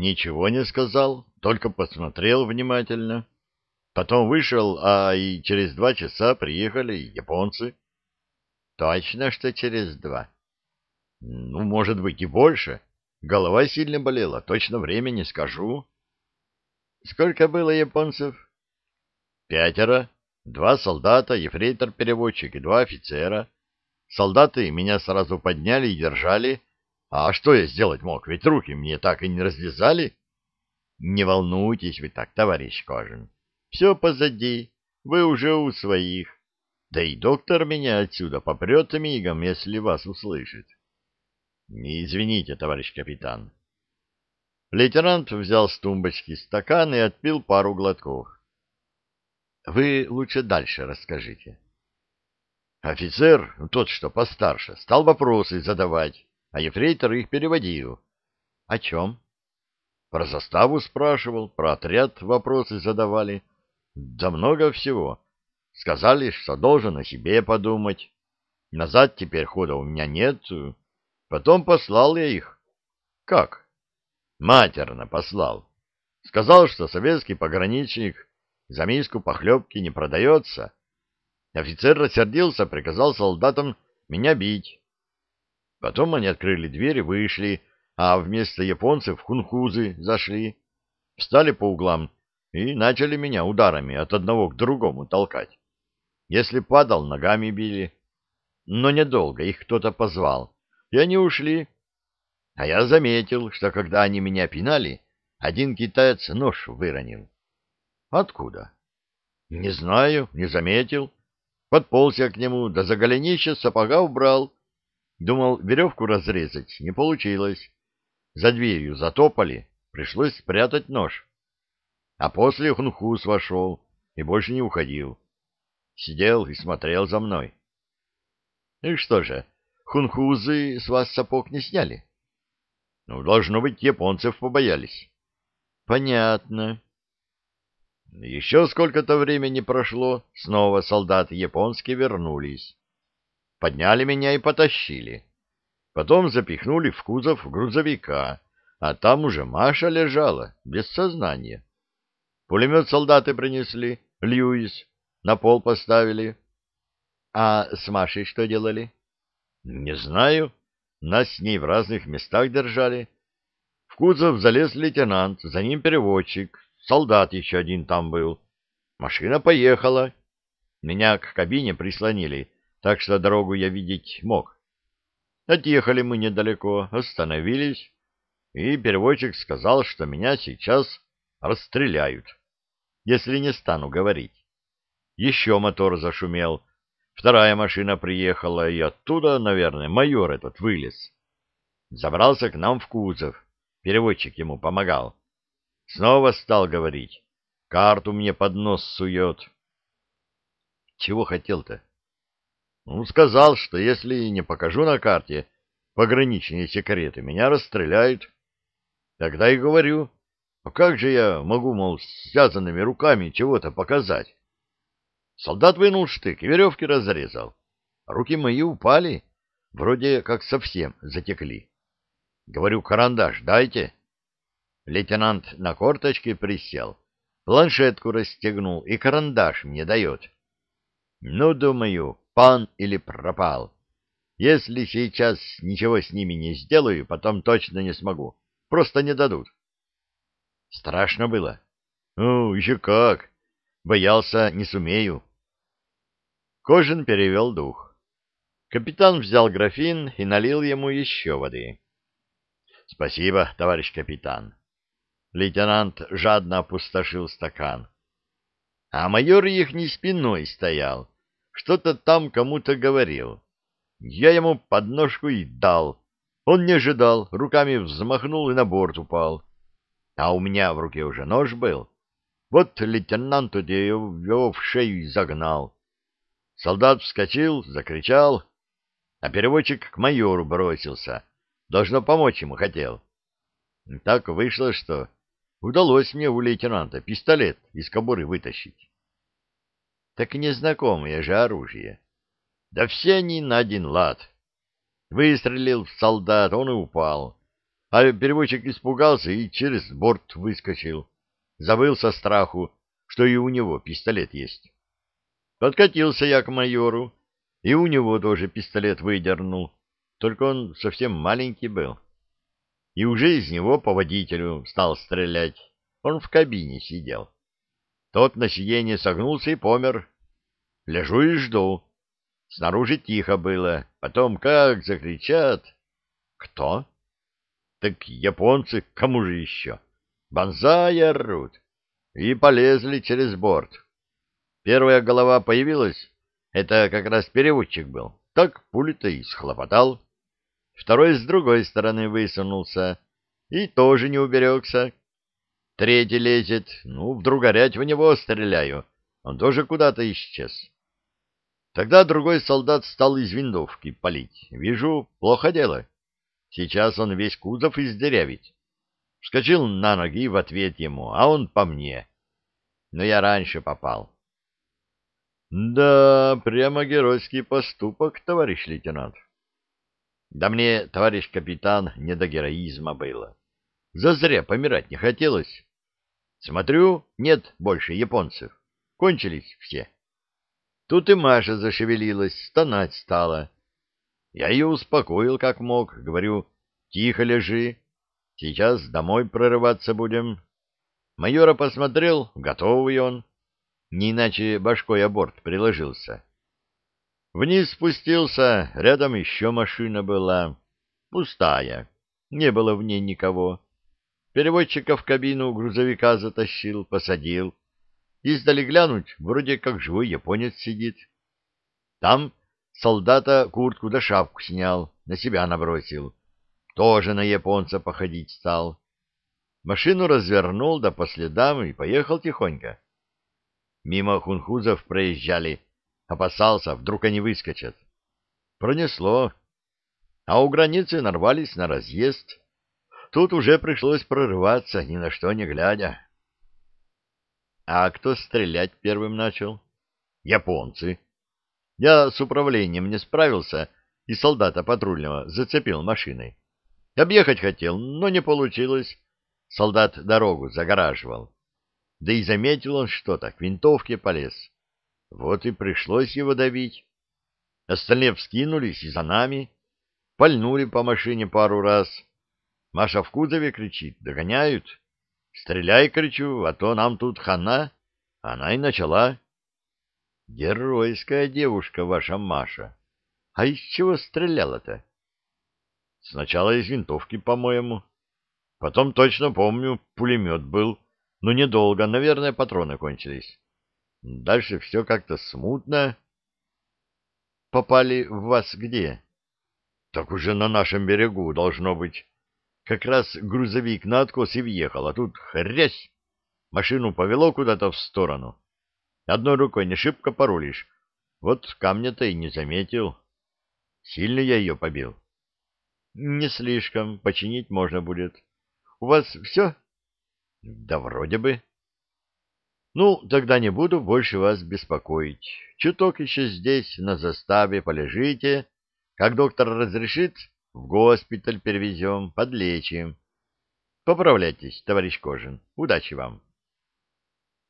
Ничего не сказал, только посмотрел внимательно. Потом вышел, а и через два часа приехали японцы. Точно, что через два? Ну, может быть, и больше. Голова сильно болела, точно время не скажу. Сколько было японцев? Пятеро. Два солдата, ефрейтор-переводчик и два офицера. Солдаты меня сразу подняли и держали. А что я сделать мог? Ведь руки мне так и не развязали. Не волнуйтесь вы так, товарищ Кожин. Все позади. Вы уже у своих. Да и доктор меня отсюда попрет мигом, если вас услышит. Не извините, товарищ капитан. Лейтенант взял с тумбочки стакан и отпил пару глотков. Вы лучше дальше расскажите. Офицер, тот, что постарше, стал вопросы задавать, а ефрейтор их переводил. О чем? Про заставу спрашивал, про отряд вопросы задавали. Да много всего. Сказали, что должен о себе подумать. Назад теперь хода у меня нет. Потом послал я их. Как? Матерно послал. Сказал, что советский пограничник за миску похлебки не продается. Офицер рассердился, приказал солдатам меня бить. Потом они открыли дверь и вышли, а вместо японцев хунхузы зашли, встали по углам и начали меня ударами от одного к другому толкать. Если падал, ногами били. Но недолго их кто-то позвал, и они ушли. А я заметил, что когда они меня пинали, один китаец нож выронил. Откуда? Не знаю, не заметил. Подполз я к нему, да за голенище сапога убрал. Думал, веревку разрезать, не получилось. За дверью затопали, пришлось спрятать нож. А после хунхус вошел и больше не уходил. Сидел и смотрел за мной. — И что же, хунхузы с вас сапог не сняли? — Ну, должно быть, японцев побоялись. — Понятно. Еще сколько-то времени прошло, снова солдаты японские вернулись. Подняли меня и потащили. Потом запихнули в кузов грузовика, а там уже Маша лежала, без сознания. Пулемет солдаты принесли, Льюис, на пол поставили. А с Машей что делали? Не знаю. Нас с ней в разных местах держали. В кузов залез лейтенант, за ним переводчик, солдат еще один там был. Машина поехала. Меня к кабине прислонили, так что дорогу я видеть мог. Отъехали мы недалеко, остановились, и переводчик сказал, что меня сейчас расстреляют, если не стану говорить. Еще мотор зашумел, вторая машина приехала, и оттуда, наверное, майор этот вылез. Забрался к нам в кузов, переводчик ему помогал. Снова стал говорить, карту мне под нос сует. Чего хотел-то? Ну, сказал, что если не покажу на карте пограничные секреты, меня расстреляют. Тогда и говорю, а как же я могу, мол, связанными руками чего-то показать? Солдат вынул штык и веревки разрезал. Руки мои упали, вроде как совсем затекли. Говорю, карандаш дайте. Лейтенант на корточке присел, планшетку расстегнул и карандаш мне дает. Ну, думаю, пан или пропал. Если сейчас ничего с ними не сделаю, потом точно не смогу. Просто не дадут. Страшно было. Ну, еще как. Боялся, не сумею. Кожин перевел дух. Капитан взял графин и налил ему еще воды. — Спасибо, товарищ капитан. Лейтенант жадно опустошил стакан. А майор их не спиной стоял, что-то там кому-то говорил. Я ему подножку и дал. Он не ожидал, руками взмахнул и на борт упал. А у меня в руке уже нож был. Вот лейтенанту его в шею и загнал. Солдат вскочил, закричал, а переводчик к майору бросился. Должно помочь ему хотел. Так вышло, что удалось мне у лейтенанта пистолет из кобуры вытащить. Так незнакомое же оружие. Да все они на один лад. Выстрелил в солдат, он и упал. а переводчик испугался и через борт выскочил. Забыл со страху, что и у него пистолет есть. Подкатился я к майору, и у него тоже пистолет выдернул, только он совсем маленький был. И уже из него по водителю стал стрелять. Он в кабине сидел. Тот на сиденье согнулся и помер. Лежу и жду. Снаружи тихо было. Потом как закричат. Кто? Так японцы, кому же еще? Бонзай орут. И полезли через борт. Первая голова появилась. Это как раз переводчик был. Так пули-то и схлопотал. Второй с другой стороны высунулся. И тоже не уберегся. Третий лезет. Ну, вдруг горять в него стреляю. Он тоже куда-то исчез. Тогда другой солдат стал из винтовки палить. Вижу, плохо дело. Сейчас он весь кузов издырявит. Вскочил на ноги в ответ ему, а он по мне. Но я раньше попал. Да, прямо геройский поступок, товарищ лейтенант. Да мне, товарищ капитан, не до героизма было. Зазря помирать не хотелось. Смотрю, нет больше японцев. Кончились все. Тут и Маша зашевелилась, стонать стала. Я ее успокоил как мог, говорю, тихо лежи, сейчас домой прорываться будем. Майора посмотрел, готовый он, не иначе башкой о борт приложился. Вниз спустился, рядом еще машина была, пустая, не было в ней никого. Переводчика в кабину грузовика затащил, посадил. Издали глянуть, вроде как живой японец сидит. Там солдата куртку да шапку снял, на себя набросил. Тоже на японца походить стал. Машину развернул, да по следам и поехал тихонько. Мимо хунхузов проезжали. Опасался, вдруг они выскочат. Пронесло. А у границы нарвались на разъезд. Тут уже пришлось прорываться, ни на что не глядя. А кто стрелять первым начал? Японцы. Я с управлением не справился, и солдата патрульного зацепил машиной. Объехать хотел, но не получилось. Солдат дорогу загораживал. Да и заметил он что-то, к винтовке полез. Вот и пришлось его давить. Остальные вскинулись и за нами. Пальнули по машине пару раз. Маша в кузове кричит. Догоняют. Стреляй, кричу, а то нам тут хана. Она и начала. Геройская девушка ваша Маша. А из чего стреляла-то? Сначала из винтовки, по-моему. Потом точно помню, пулемет был. Но недолго, наверное, патроны кончились. Дальше все как-то смутно. Попали в вас где? Так уже на нашем берегу должно быть. Как раз грузовик на откос и въехал, а тут хрясь! Машину повело куда-то в сторону. Одной рукой не шибко порулишь. Вот камня-то и не заметил. Сильно я ее побил. Не слишком, починить можно будет. У вас все? Да вроде бы. Ну, тогда не буду больше вас беспокоить. Чуток еще здесь, на заставе, полежите. Как доктор разрешит, в госпиталь перевезем, подлечим. Поправляйтесь, товарищ Кожин. Удачи вам.